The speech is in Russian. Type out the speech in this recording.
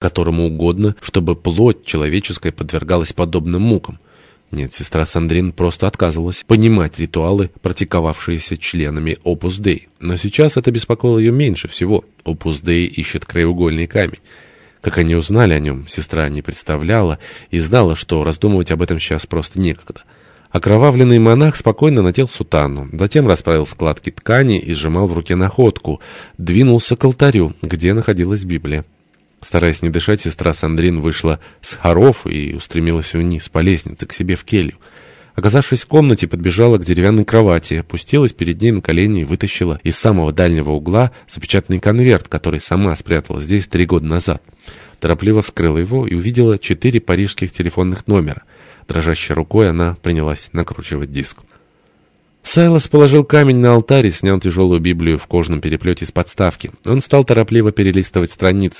которому угодно, чтобы плоть человеческая подвергалась подобным мукам. Нет, сестра Сандрин просто отказывалась понимать ритуалы, практиковавшиеся членами Opus Dei. Но сейчас это беспокоило ее меньше всего. Opus Dei ищет краеугольный камень. Как они узнали о нем, сестра не представляла и знала, что раздумывать об этом сейчас просто некогда. Окровавленный монах спокойно надел сутану, затем расправил складки ткани и сжимал в руке находку, двинулся к алтарю, где находилась Библия. Стараясь не дышать, сестра Сандрин вышла с хоров и устремилась вниз по лестнице к себе в келью. Оказавшись в комнате, подбежала к деревянной кровати, опустилась перед ней на колени и вытащила из самого дальнего угла запечатанный конверт, который сама спрятала здесь три года назад. Торопливо вскрыла его и увидела четыре парижских телефонных номера. Дрожащей рукой она принялась накручивать диск. Сайлос положил камень на алтарь и снял тяжелую Библию в кожаном переплете из подставки. Он стал торопливо перелистывать страницы.